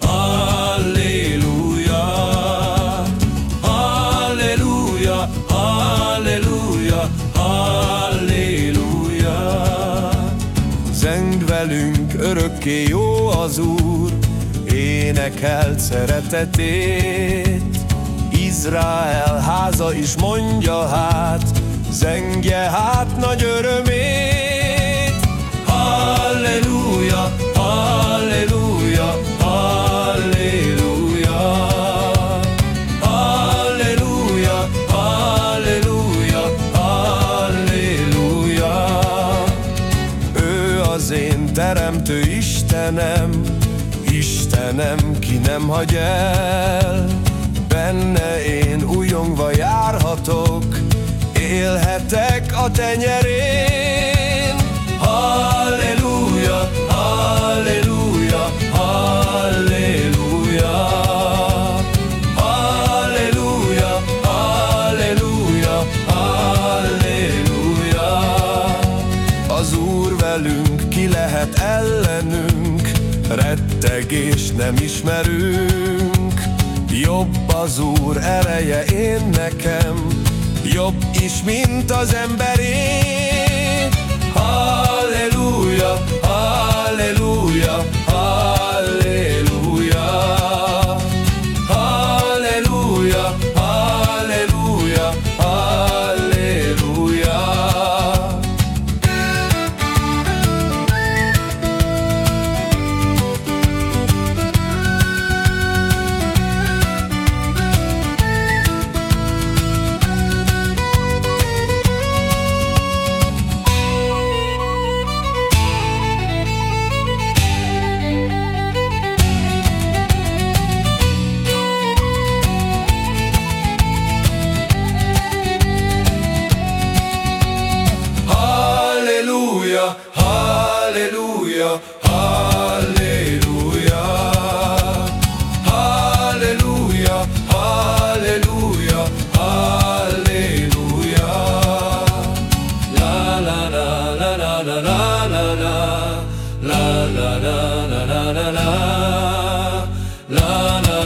Halleluja, halleluja, örökké jó az Úr, énekelt szeretetét. Izrael háza is mondja hát, zengje hát nagy örömét. Teremtő Istenem, Istenem, ki nem hagy el. Benne én újongva járhatok, élhetek a tenyerén. Lehet ellenünk, rettegés nem ismerünk. Jobb az Úr ereje én nekem, jobb is, mint az emberé. Hallelujah, hallelujah, hallelujah. Hallelujah, hallelujah, hallelujah. La la la la la la la la la la la la la la la la la